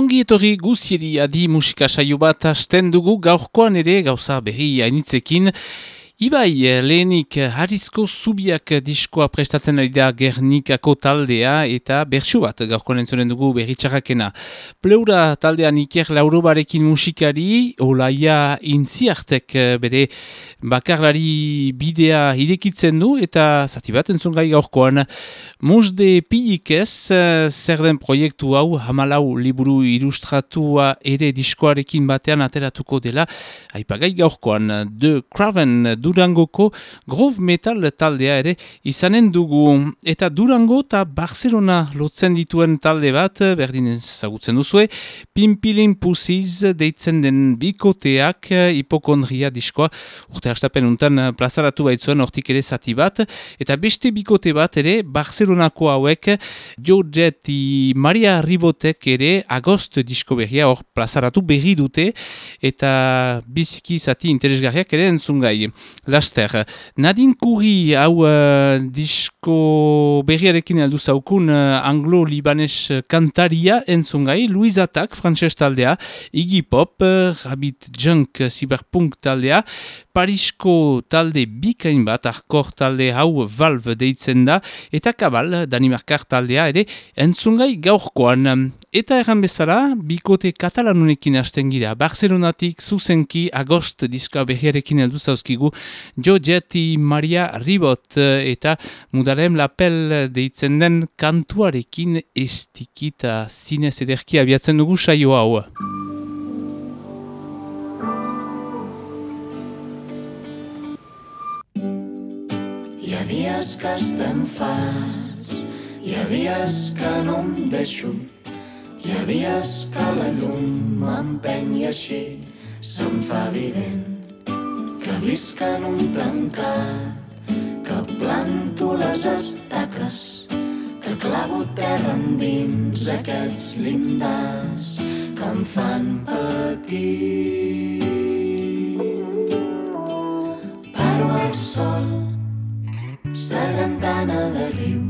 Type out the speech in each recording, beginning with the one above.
Ongi etorri guzieri adi musika saio bat hasten dugu gaurkoan ere gauza berri hainitzekin. Ibai, eh, lehenik eh, harizko zubiak diskoa prestatzen ari da Gernikako taldea eta bertsu bat gaurko nentzoren dugu berritxarrakena. Pleura taldean iker laurobarekin musikari, olaia intziartek eh, bere bakarlari bidea irekitzen du eta zati bat entzun gai gaurkoan. Musde pilik ez, zer den proiektu hau, hamalau liburu ilustratua ere diskoarekin batean ateratuko dela, aipagai gaurkoan, The Craven du Durangoko grove metal taldea ere izanen dugu. Eta Durango eta Barcelona lotzen dituen talde bat, berdin zagutzen duzue, Pimpilin Pusiz deitzen den bikoteak hipokondria diskoa, urte hastapen untan plazaratu baitzuen hortik ere zati bat, eta beste bikote bat ere Barcelonako hauek Georgette Maria Ribotek ere agost disko berria hor plazaratu berri dute, eta biziki zati interesgarriak ere entzungai. Laster, Nadine Kuri hau uh, disko berriarekin aldu zaukun uh, anglo-libanes kantaria entzungai, Luis Atak, frantses taldea, Iggy Pop, uh, Rabbit Junk, Cyberpunk taldea, Parisko talde bikain bat, arkor talde hau Valve deitzen da, eta Kabal, Danimarkar taldea, ere entzungai gaurkoan. Eta erran bezala, bikote katalanunekin hasten gira, Barcelonatik zuzenki agost diska berriarekin aldu zauzkigu, Jojeti Maria Ribot eta mudarem lapel deitzen den kantuarekin estikita zinez ederki abiatzen dugu saio hau. Dies que estem fats, hi ha dies que no em deixo, hi ha dies que la llum m'empeny i així se'm fa evident que visc en un tancat, que planto les estaques, que clavo terra endins aquests lindars que em fan patir. Paro al sol, sargantana de riu,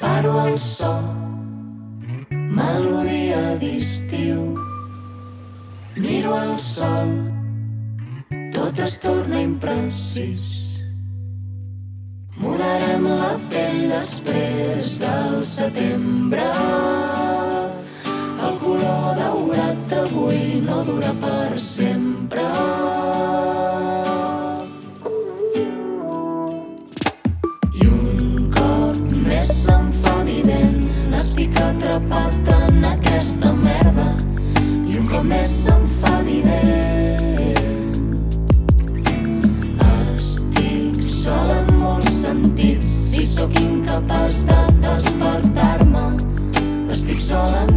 paro al sol, melodia d'estiu, miro el sol, tot es torna imprecís. Mudarem la pell després del setembre. El color daurat d'avui no dura per sempre. Sóc incapaç de despertar-me. Estic sol en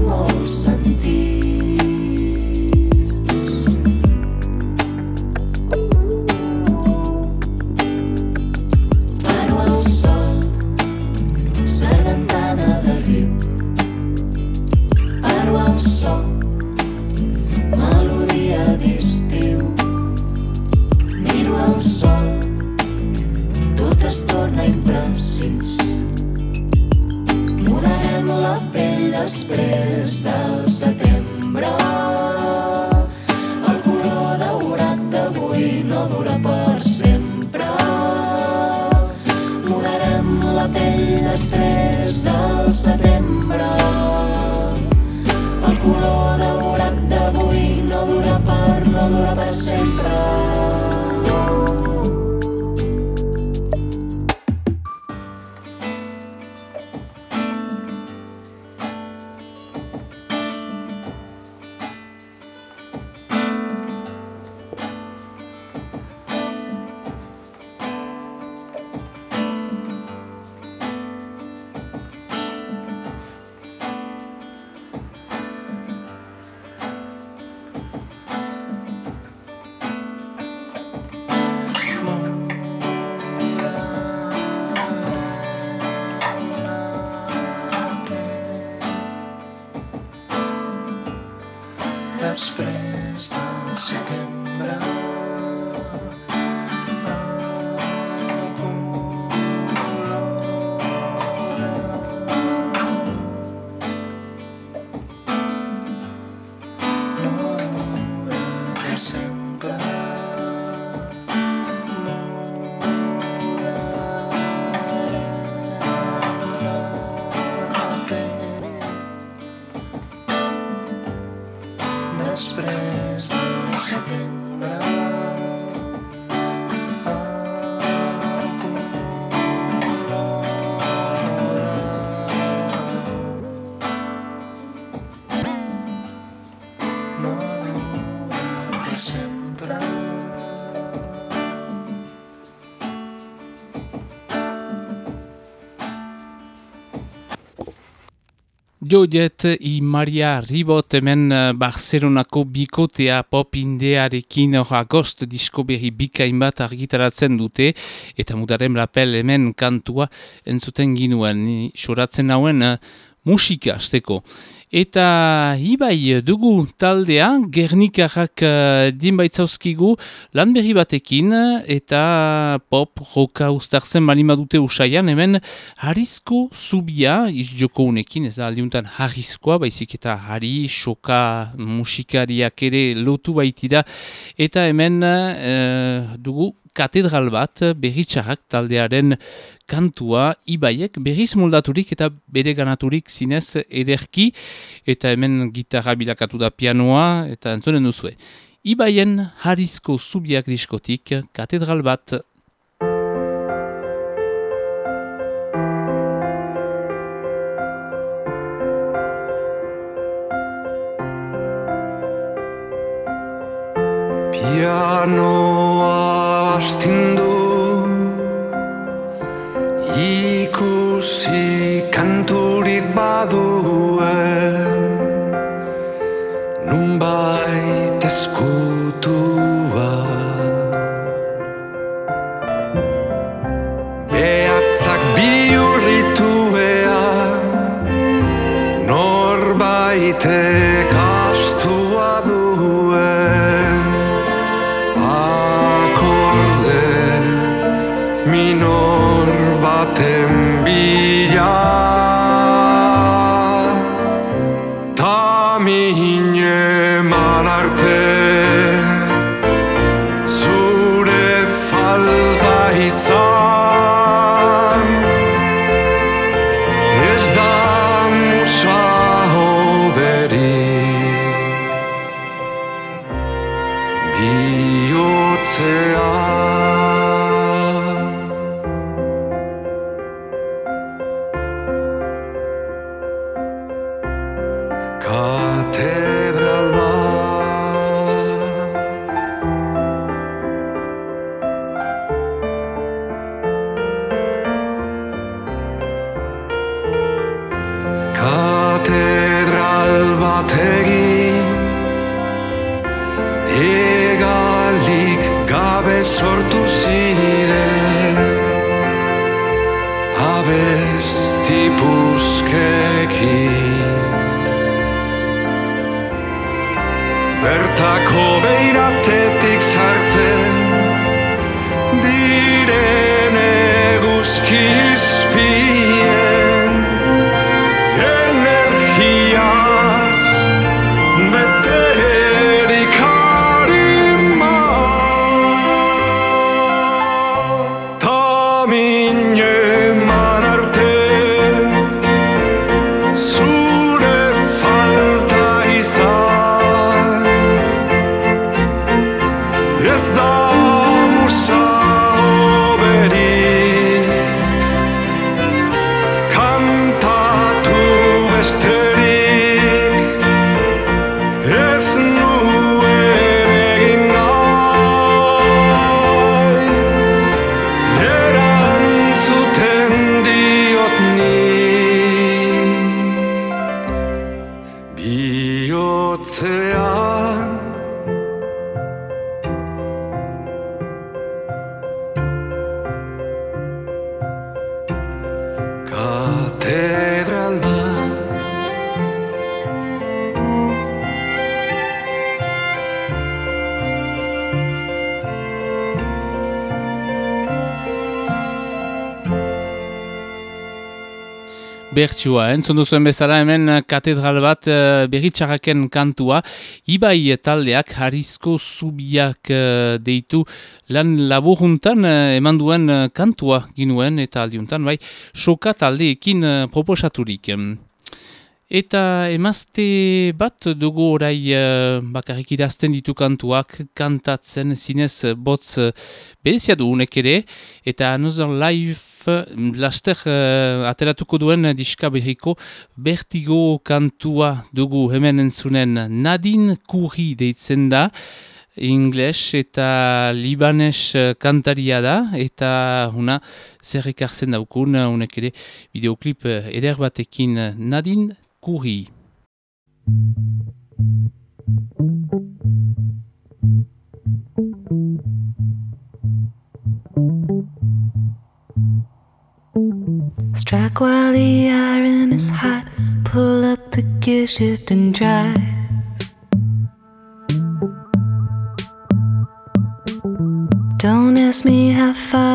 es, se. Jojet i Maria Ribot hemen eh, Barcelonako bikotea pop indearekin agost disko berri bikain bat argitaratzen dute eta mudaren lapel hemen kantua entzuten ginuen. Soratzen hauen uh, musika azteko. Eta ibai dugu taldea, Gernikarrak uh, din baitzauzkigu lan berri batekin eta pop roka ustartzen balima dute usaian, hemen harizko zubia, izjoko unekin, ez da aldiuntan harizkoa, baizik eta hari, soka, musikariak ere lotu baitida, eta hemen uh, dugu katedral bat berritxarrak taldearen kantua ibaiek berriz moldaturik eta bere ganaturik zinez ederki eta hemen gitarra bilakatu da pianoa eta entzonen duzue. Ibaien harizko zubiak diskotik katedral bat. Pianoa eskutua. Behatzak biurrituea norbaitek astua Bertxua, entzun duzuen bezala hemen katedral bat uh, berritxarraken kantua. Ibai taldeak harizko zubiak eh, deitu lan laburuntan uh, eman duen eh, kantua ginuen eta aldiuntan bai soka taldeekin proposaturik. Eta emazte bat dugu orai uh, bakarrik idazten ditu kantuak, kantatzen zinez botz uh, berezia du unek ere, eta Another Life laster uh, ateratuko duen diska berriko Bertigo kantua dugu hemen entzunen. Nadine Kuri deitzen da, Ingles eta Libanes kantaria da, eta una zer ekartzen daukun, unek ere videoklip eder batekin Strike while the iron is hot, pull up the gear shift and drive. Don't ask me how far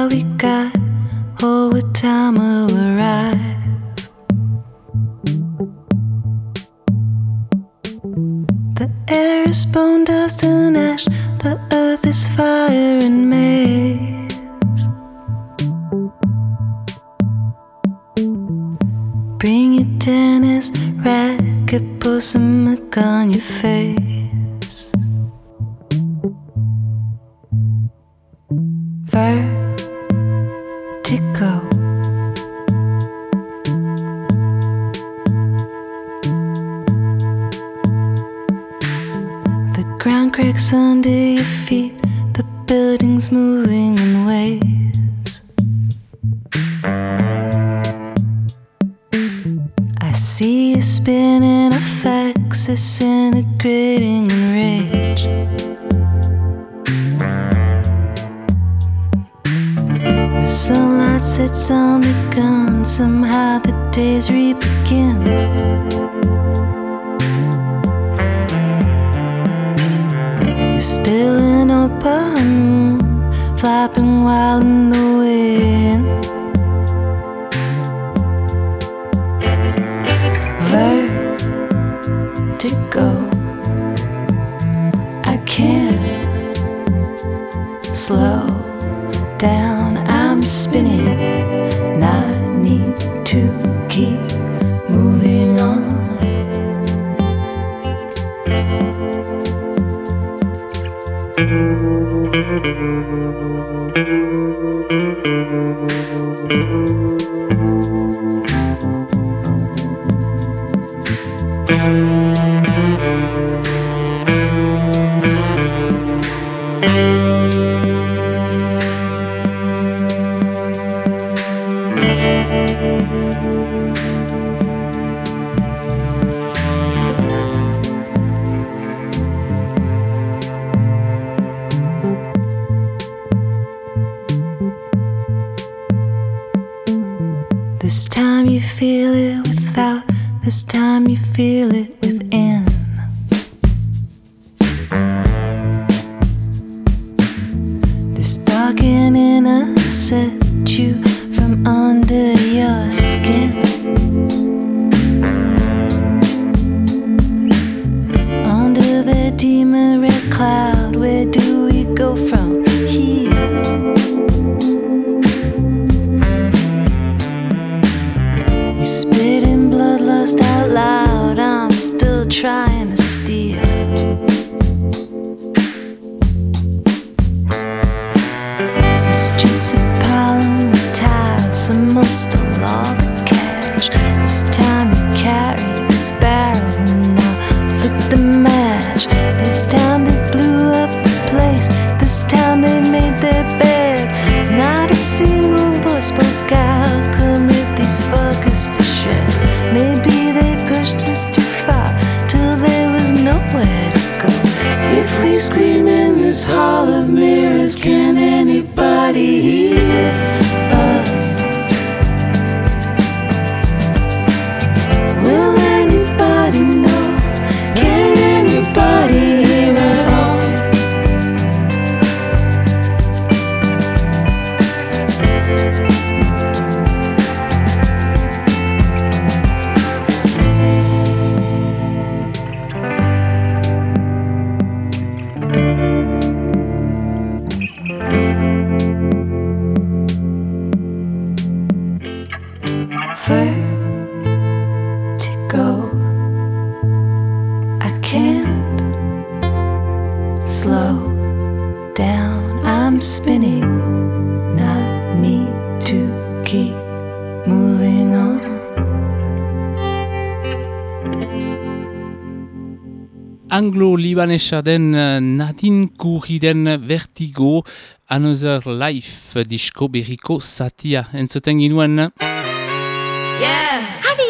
anybody here? libanesa den eh, Nadine Kuriren Vertigo Another Life disko berriko satia. Entzuten ginoen. Eh? Yeah. Adi.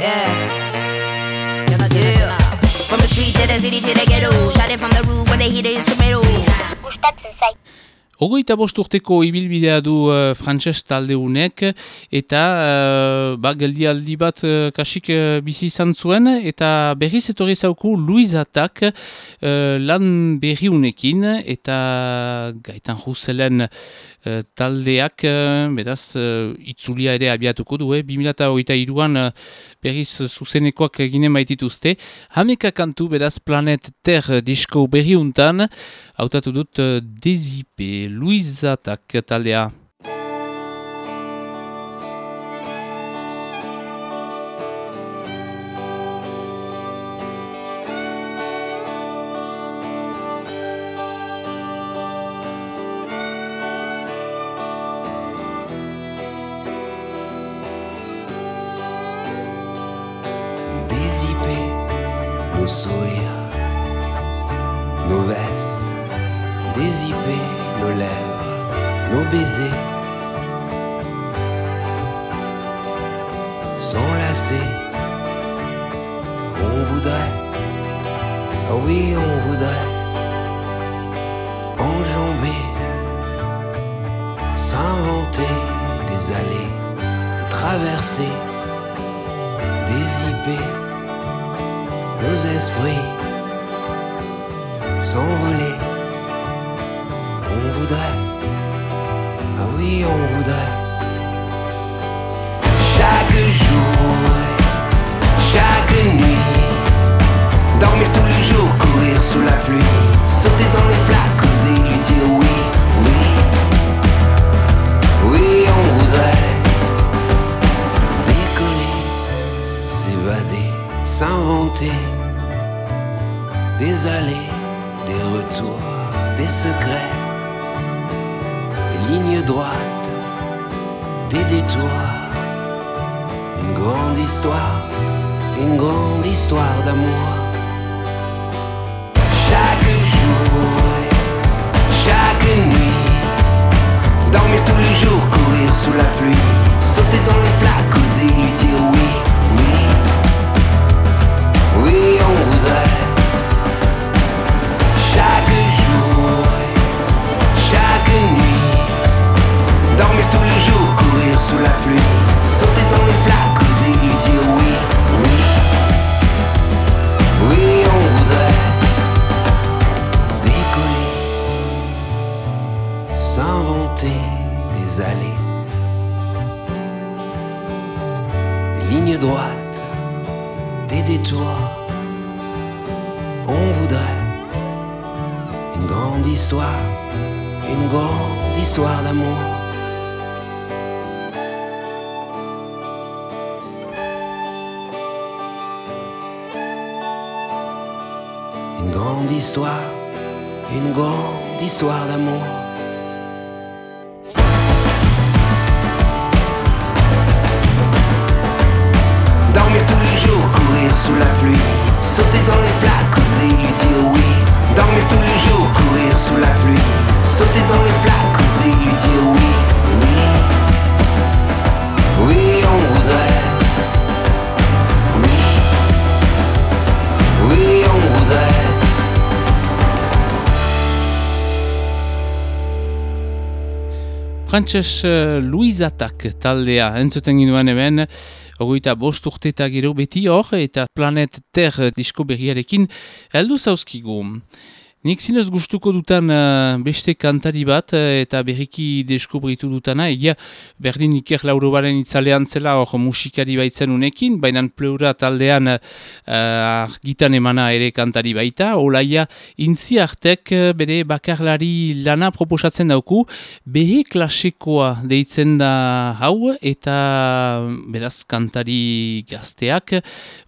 Yeah. From the street to the city to the ghetto Shouting from the roof when they hit the instrumental Gustatzen zait Ogoita bost ibilbidea du uh, frantses taldeunek eta uh, ba, geldialdi bat uh, kasik uh, bizi izan zuen eta berriz etorri zauku Luiz Atak uh, lan berriunekin eta gaitan juzelen uh, taldeak uh, beraz uh, itzulia ere abiatuko du, eh? 2008an uh, berriz zuzenekoak ginen baitituzte. Hameka kantu beraz Planet Ter disko berriuntan hautatu dut uh, Dezipe. Luizatak taldea. Dézipé, nous sourions. Nos baisers, s'enlacer. On voudrait, ah oui, on voudrait enjamber, s'inventer des allées, de traverser, dézipper nos esprits, s'envoler. On voudrait, on voudrait. Chaque jour, chaque nuit, dormir tous les jours, courir sous la pluie, sauter dans les flaques, oser lui dire oui, oui. Oui, on voudrait décoller, s'évader, s'inventer des allées, des retours, des secrets, des lignes détours. Une grande histoire, une grande histoire d'amour. Sous la pluie, sauter dans les flaques, oser lui dire oui, oui. Oui, on voudrait décoller, s'inventer des allées, des lignes droites, des détours. On voudrait une grande histoire, une grande histoire d'amour. Une grande histoire d'amour. Frantses uh, Luis Atak taldea entzuten ginduan hemen, ogoita bost urte eta gero beti hor, eta Planet Ter disko berriarekin heldu zauzkigu. Nik zinez gustuko dutan uh, beste kantari bat uh, eta berriki deskubritu dutana, egia berdin iker laurobaren itzalean zela hor musikari baitzen unekin, baina pleura taldean uh, argitan emana ere kantari baita, olaia intzi artek uh, bere bakarlari lana proposatzen dauku, behe klasekoa deitzen da hau eta beraz kantari gazteak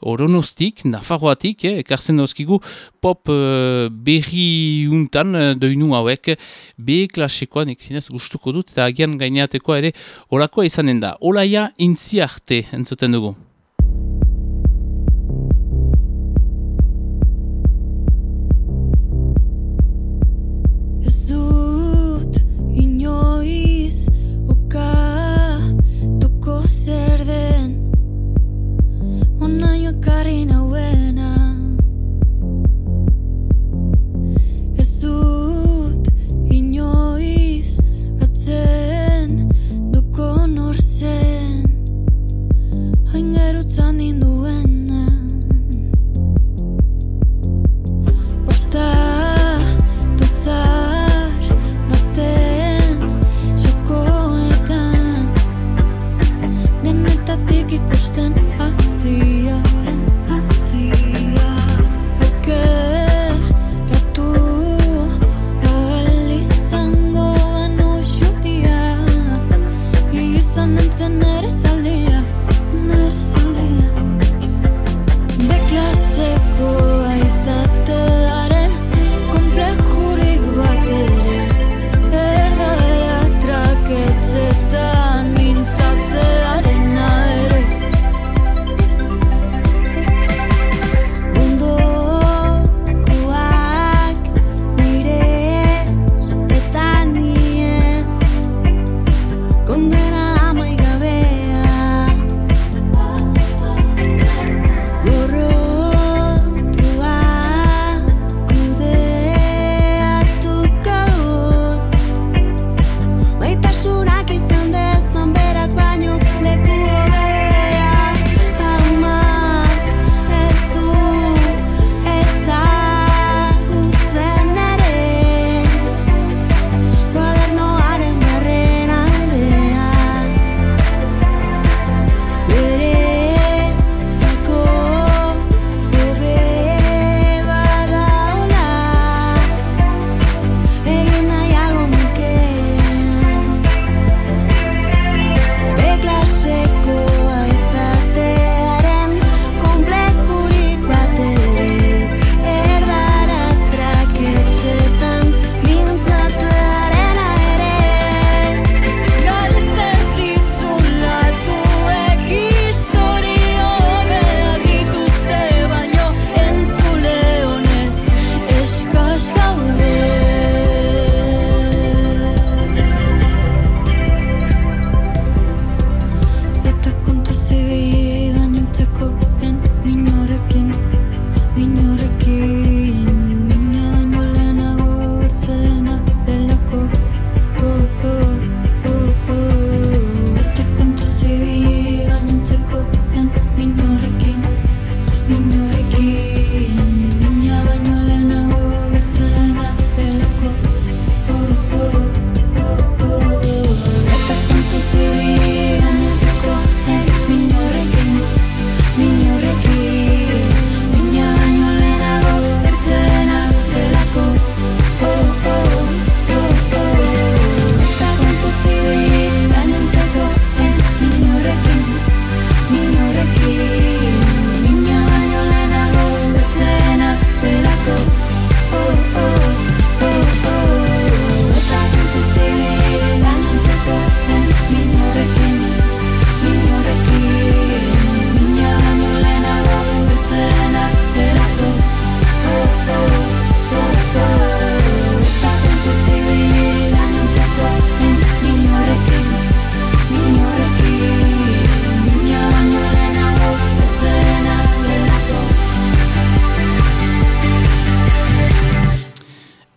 oronostik, nafarroatik, eh, ekartzen dauzkigu pop uh, berri untan uh, doinu hauek B klasekoa nek zinez gustuko dut eta agian gaineatekoa ere olakoa izanen da. Olaia intzi arte entzuten dugu. Ez dut inoiz ukatuko zer sunny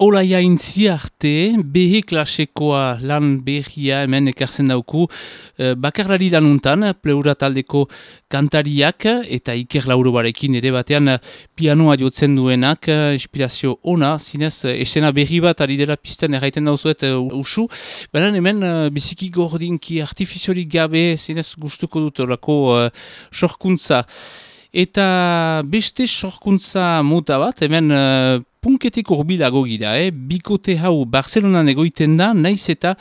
Olaia intzi arte, behe klasekoa lan behia hemen ekartzen dauku eh, bakarlari lanuntan, pleura taldeko kantariak eta Iker Laurobarekin ere batean eh, pianoa jotzen duenak, eh, inspirazio ona, zinez, eh, esena berri bat ari dela pisten erraiten dauzuet uh, usu, baina hemen eh, biziki gordinki artifiziorik gabe, zinez gustuko dut orako uh, sorkuntza. Eta beste sorkuntza muta bat, hemen uh, punketik urbilago gira, eh? bikote hau Barcelonan egoiten da, naiz eta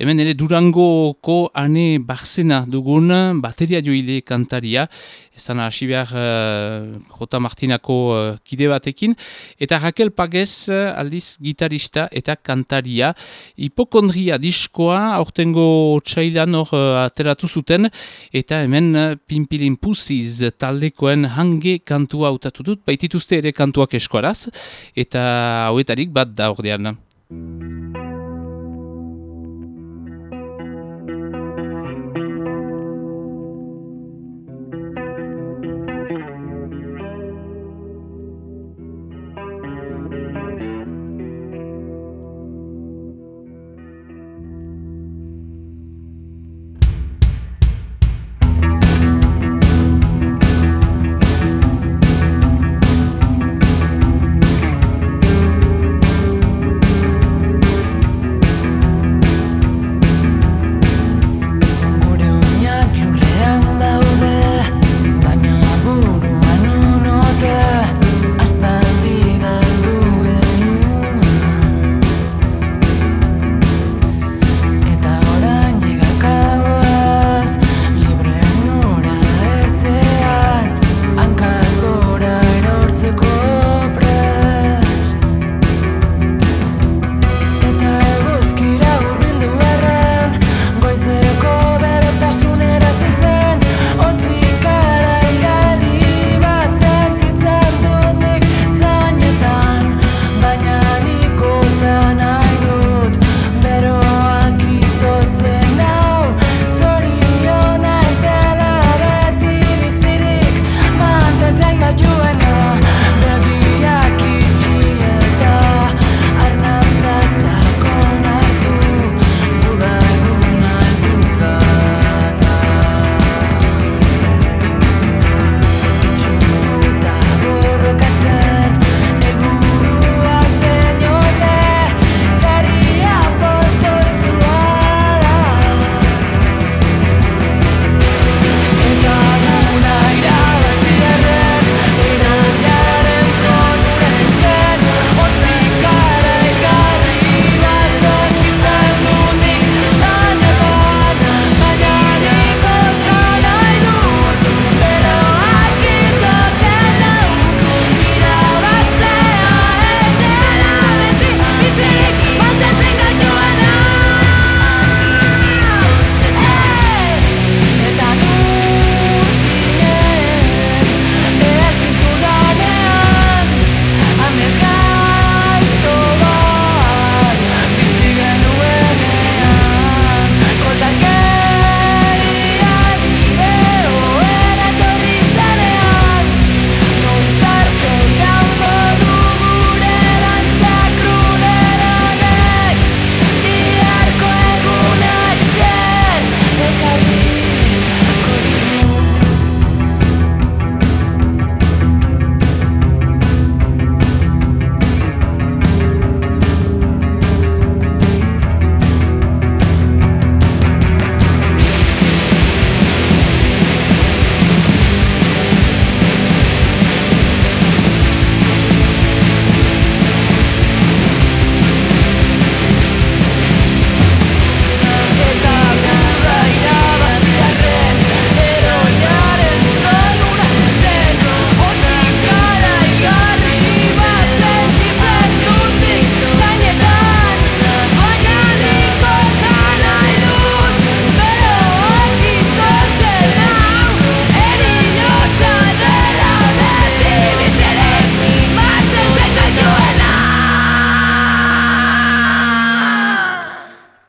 hemen ere Durangoko ane Barzena dugun bateria joile kantaria, ezan hasi behar uh, J. Martinako uh, kide batekin, eta Raquel Pagez uh, aldiz gitarista eta kantaria, hipokondria diskoa, aurtengo txailan hor uh, ateratu zuten, eta hemen uh, Pimpilin Pussiz taldekoen hange kantua hautatu dut, baitituzte ere kantuak eskoaraz, eta hauetarik bat da ordean.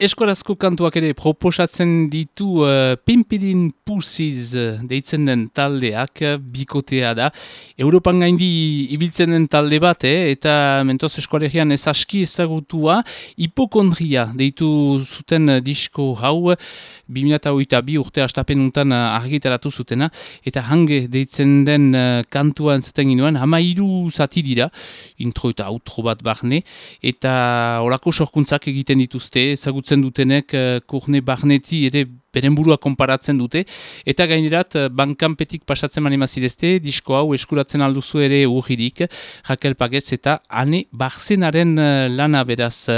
Eskorazko kantuak ere proposatzen ditu uh, Pimpidin Pussiz deitzen den taldeak bikotea da. Europan gaindi ibiltzen den talde bat, eh? eta mentoz eskolegian ez aski ezagutua hipokondria deitu zuten disko hau 2008 bi urte astapen untan argitaratu zutena eta hange deitzen den uh, kantua entzuten ginoen, hama iru zati dira, intro eta outro bat barne, eta olako sorkuntzak egiten dituzte, ezagutzen dutenek uh, kurne barneti ere beren burua konparatzen dute, eta gainerat uh, bankanpetik pasatzen mani mazidezte, disko hau eskuratzen alduzu ere urridik, Raquel Pagetz eta ane barzenaren uh, lana beraz,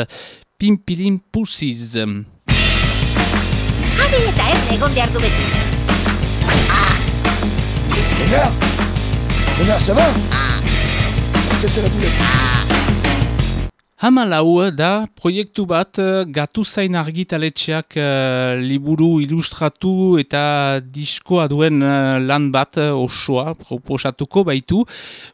pimpilin pusiz. Jabe eta ez egon behar du beti. Venga Venga, ça va Ça, c'est la boulette. Hamalau da proiektu bat eh, gatu zain argitaletxeak uh, liburu ilustratu eta diskoa duen uh, lan bat osoa proposatuko baitu.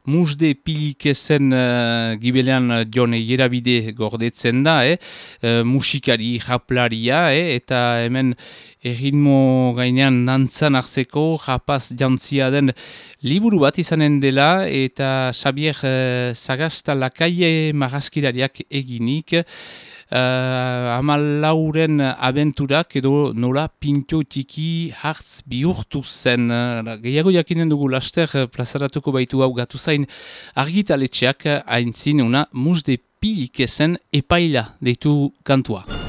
Musde pilikezen uh, gibelean jone jerabide gordetzen da, eh? uh, musikari, japlaria, eh? eta hemen erritmo gainean nantzan hartzeko rapaz jantzia den liburu bat izanen dela eta Xabier uh, Zagasta lakaie magazkirariak eginik uh, amalauren abenturak edo nola pinto tiki hartz bihurtu zen. Uh, gehiago jakinen dugu laster uh, plazaratuko baitu hau gatu zain argitaletxeak haintzin una musde pilik ezen epaila deitu kantua.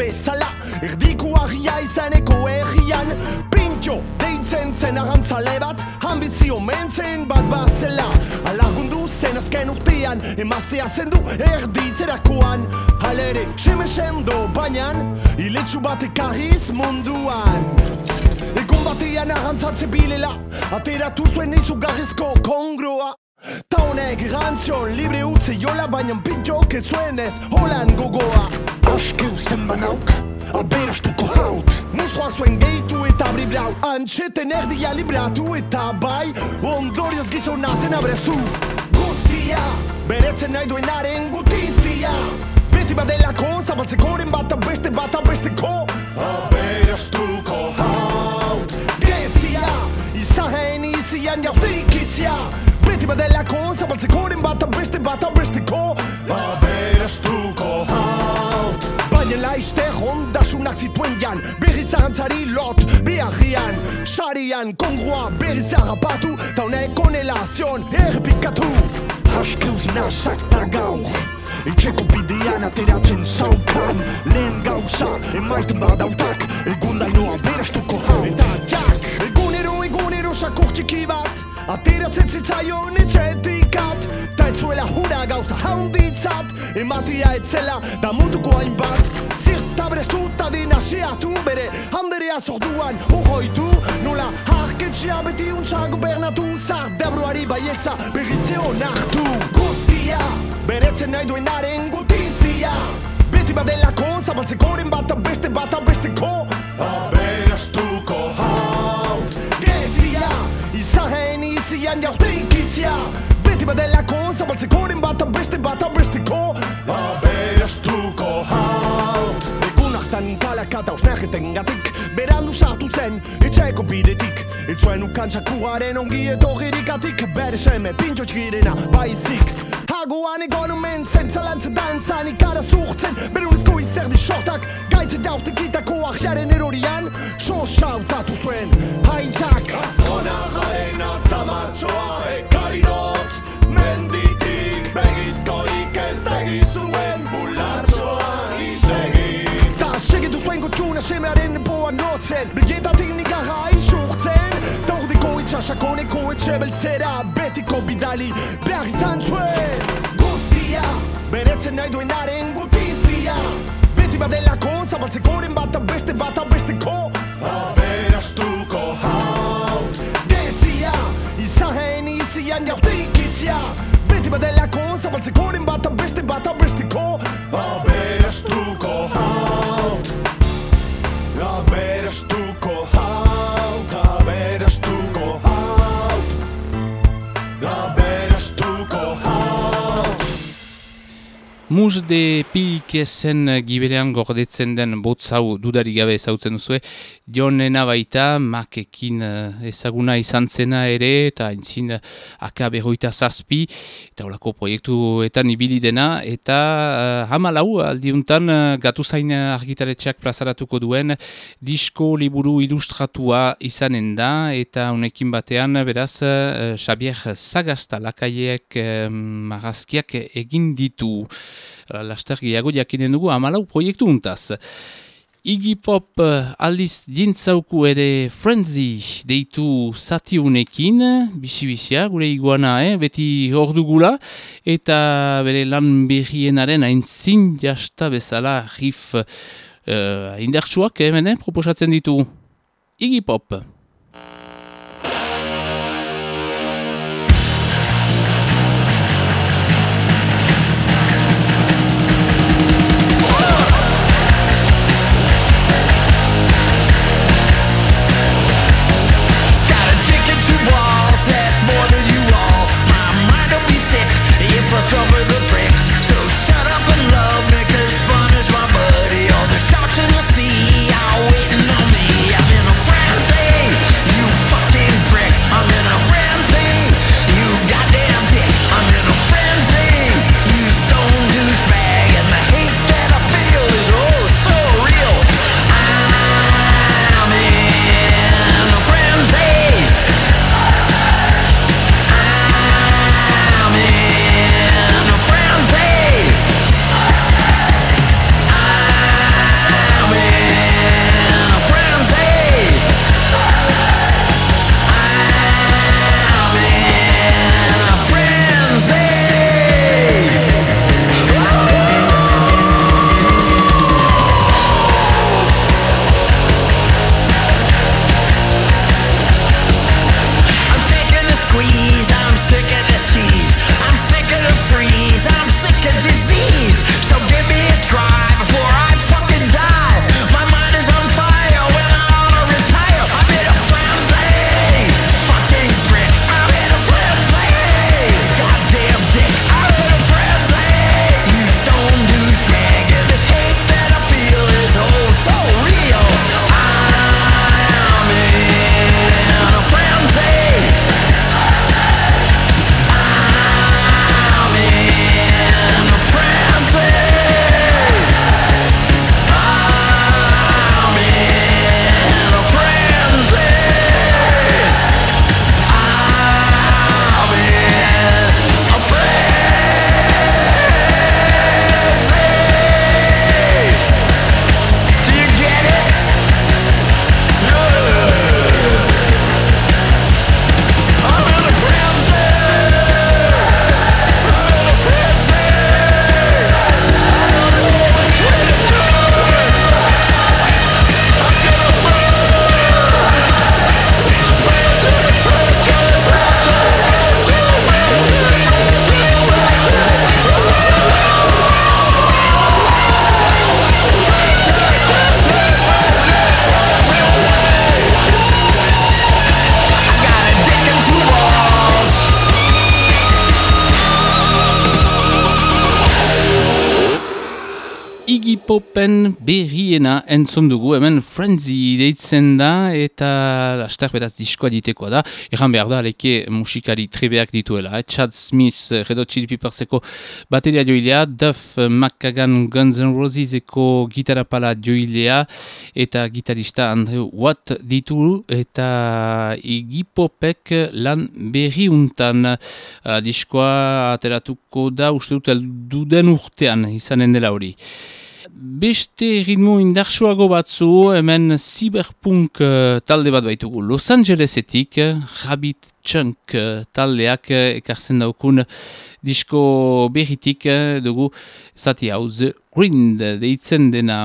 Bezala Erdiko agia izaneko egian Pintxo deitzen zen arantzale bat Ambizio mentzen bat bazela. Alagundu zen azken urtean Emaztea zendu erditzerakoan. Halere, seme sendo bainan Iletsu bat ekarriz munduan. Egun batean arantzatze bilela Ateratu zuen izugarrizko kongroa. Ta honek erantzion libre utzi jola Baina pintxok ez zuen ez holan gogoa. Aske uzten banauk aberastuko haut. Mustroa zuen gehitu eta briblau Antxeten erdia libratu eta bai Ondorioz gizona zen abrestu. Guztia, beretzen nahi duenaren gutizia. Beti badelako, zabaltzeko oren bat beste bat abesteko Aberastuko haut. Gezia, izaren izian jaurtik itzia Beti badelako, zabaltzeko oren bat beste bat abesteko Aberastuko haut. Baina laiste hondasunak zituen jan. Berri zarantzari lot beharrian. Sarian kongrua berri zarrapatu Ta honek onela zion errepikatu. Askeuz nazak ta gaur. Etxeko bidean ateratzen zaukan. Lehen gauza emaiten badautak. Egun dainoa berastuko hau Eta jak? Egunero egunero sakur txiki bat Ateratzen zitzaion etxetikat Ta etzuela hura gauza haunditzat Ematia etzela da munduko hainbat. Zirta brestuta din asiatu bere Handerea zorduan horroitu Nola harketxea beti untsa gobernatu Zar debruari baietza berrizeon hartu. Guztia beretzen nahi duenaren gutizia. Beti badelako zabaltzeko oren bat beste bat besteko Aberastuko izaren izian jaurtik itzia Beti badelako zabaltzeko oren bat beste bat besteko Aberastuko haut Egun hartan kalakata osnageten gatik Berandu sartu zen etxeko bidetik Etzuen ukan txakuraren ongi etorririkatik Bere seme pintxotx girena baizik Hagoan egon omen zen zalantzen dantzan ikara zurtzen Berunezko izerdi sortak gaitze daurten kitako ahiaren erorian Sosa hautatu zuen haitak Azkona jaren atzamatxoa ekarri dot Menditik begizkorik ez degizuen bulartxoa isegi. Ta segitu zuen gotxuna semearen boa notzen. Isurtzen Tordiko itxasakoneko etxe beltzera Betiko bidali behar izan zuen Guztia beretzen nahi duenaren gutizia. Beti badelako zabaltzeko oren bat beste bat besteko Aberastuko haut Gezia izaren izian jaurtik itzia Beti badelako zabaltzeko oren Mus de pilkezen giberean gordetzen den botzau dudari gabe ezautzen duzue. Jonena baita, makekin eh, ezaguna izan zena ere, eta entzin akaberoita zazpi, eta horako proiektuetan ibili dena, eta uh, hamalau aldiuntan uh, gatu zain argitaretxeak plazaratuko duen disko liburu ilustratua izanen da, eta honekin batean, beraz, uh, Xabier Zagasta lakaiek uh, egin ditu. Eh, laster gehiago jakinen dugu amalau proiektu untaz. Iggy Pop eh, aldiz dintzauku ere Frenzy deitu zatiunekin, bisi-bisia, gure iguana, eh? beti hor dugula, eta bere lan berrienaren hain zin jasta bezala rif uh, indertsuak hemen, eh? proposatzen ditu. Iggy Pop. Berriena entzun dugu, hemen Frenzy deitzen da, eta laster beraz diskoa ditekoa da. Egan behar da, leke musikari trebeak dituela. Eh? Chad Smith, Red Hot Chili Pepperseko bateria joilea, Duff McKagan Guns N' Roseseko gitarra pala joilea, eta gitarista Andrew Watt ditu, eta Iggy Popek lan berri untan uh, diskoa ateratuko da, uste dut, duden urtean izanen dela hori. Beste ritmo indarsuago batzu, hemen cyberpunk uh, talde bat baitugu Los Angelesetik, Rabbit Chunk uh, taldeak uh, ekartzen daukun disko berritik dugu zati hau The Grind deitzen dena.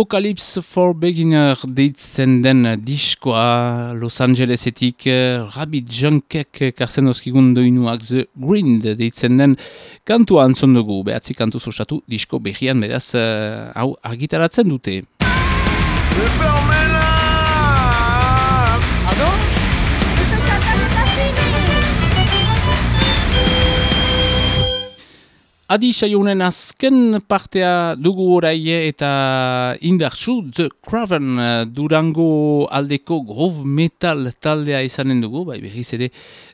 Apocalypse for Beginner deitzen den diskoa Los Angelesetik uh, Rabbit Junkek karzen oskigun doinuak The Grind deitzen den kantua antzon dugu, behatzi kantu zosatu disko behian beraz uh, hau argitaratzen dute. Adi saionen azken partea dugu orai eta indartsu The Craven Durango aldeko grove metal taldea izanen dugu, bai berriz ere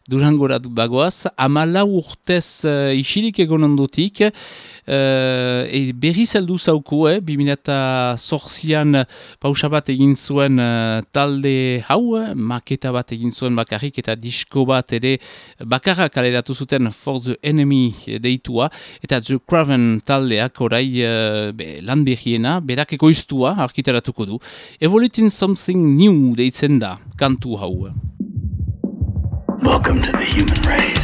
Durangorat bagoaz, amala urtez uh, isilik egon ondotik, uh, e berriz heldu zauku, eh, 2008an pausa egin zuen uh, talde hau, maketa bat egin zuen bakarrik eta disko bat ere bakarrak kaleratu zuten For the Enemy deitua, eta The Craven taldeak orai uh, be, lan behiena, berak egoiztua arkitaratuko du. Evoluting Something New deitzen da, kantu hau. Welcome to the human race.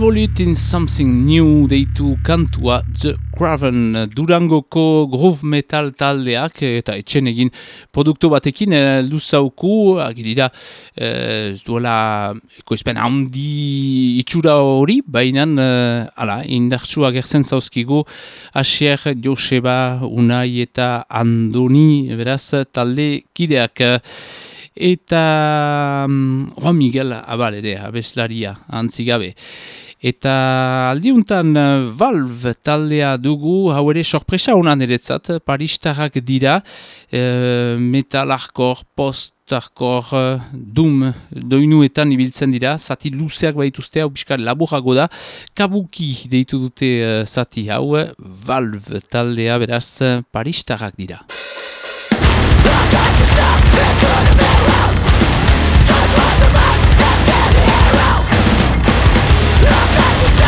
Evolute in Something New deitu kantua The Graven Durangoko groove metal taldeak eta etxen egin produktu batekin eh, luzauku, agirida eh, duela ekoizpen handi itxura hori, baina eh, ala, indartsua gertzen zauzkigu Asier, Joseba, Unai eta Andoni, beraz, talde kideak eta um, Juan Miguel abal ere, abeslaria, antzigabe. Eta aldiuntan Valve taldea dugu, hau ere sorpresa honan eretzat, paristarrak dira, e, metal hardcore, post hardcore, doom, doinuetan ibiltzen dira, zati luzeak baituzte, hau biskar laburago da, kabuki deitu dute zati hau, Valve taldea beraz paristarrak dira. That's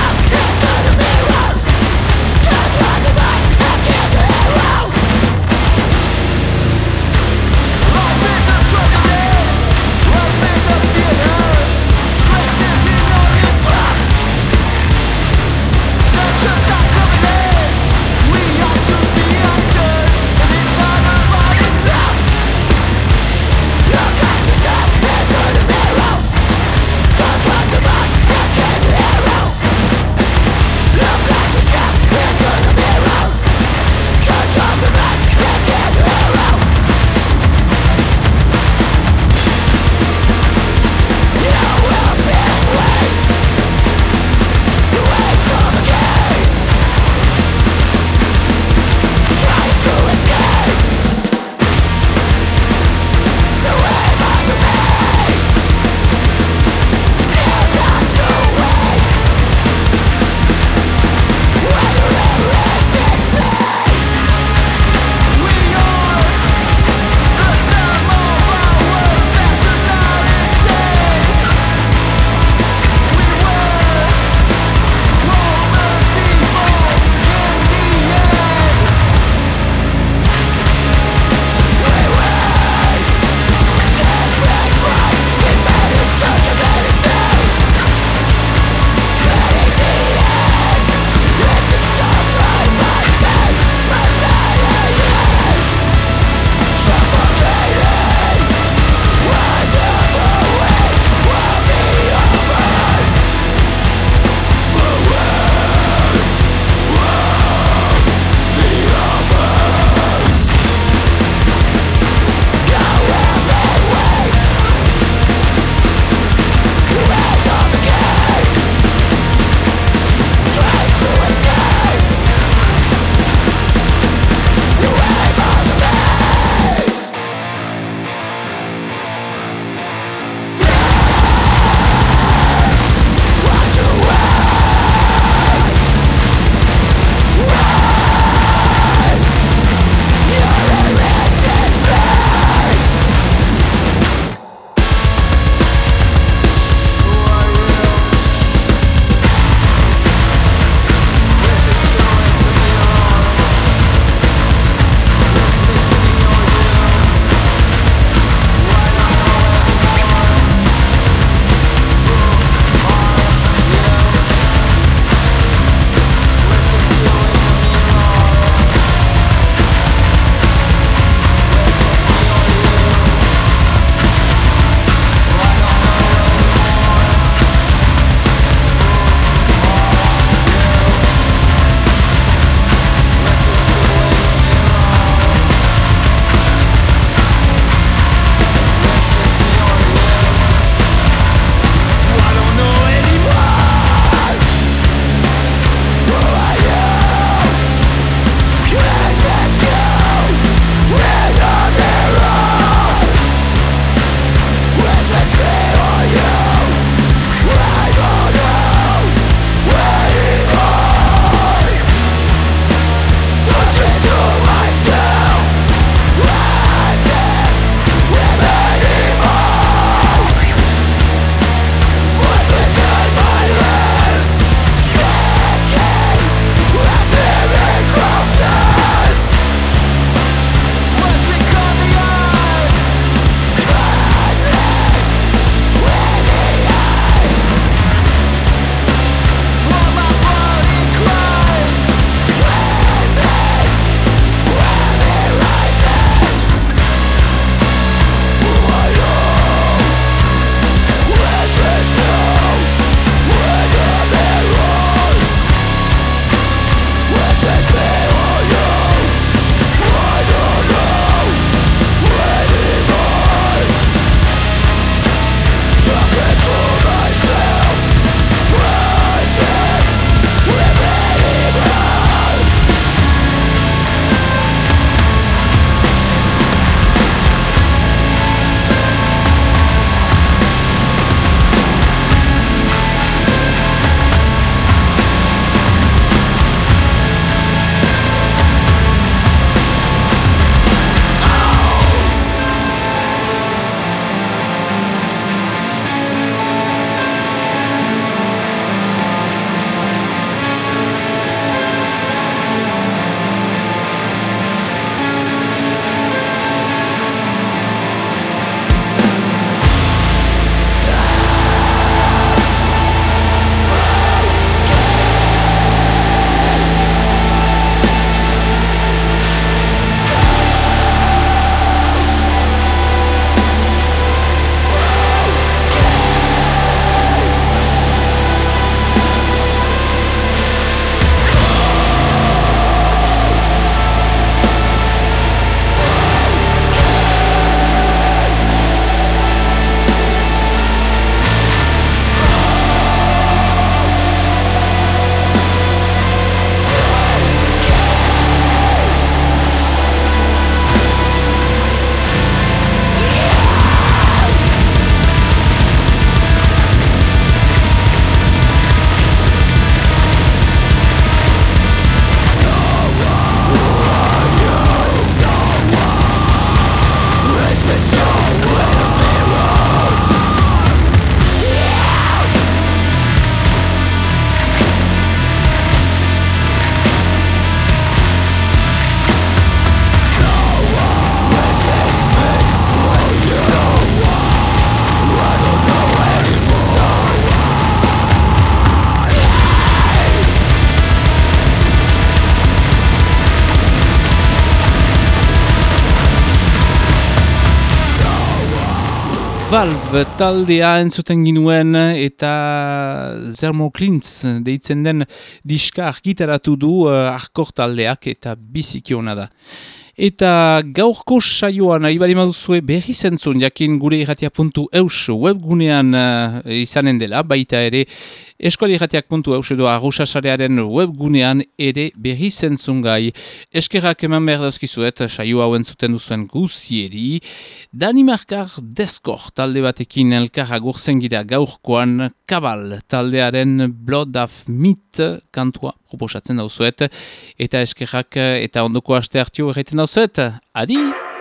Taldea entzuten ginuen eta Zermo Klintz deitzen den diska argitaratu du uh, arkor taldeak eta bizikiona da. Eta gaurko saioan ari bali maduzue berri zentzun jakin gure irratia puntu eus webgunean uh, izanen dela, baita ere eskuali irratiak puntu eus edo arruxasarearen webgunean ere berri zentzun gai. Eskerrak eman behar dauzkizuet saio hauen zuten duzuen guzieri. Danimarkar deskor talde batekin elkar agurzen gira gaurkoan kabal taldearen Blood of Meat kantua proposatzen dauzuet, eta eskerrak eta ondoko aste hartio erraiten dauzuet. Adi!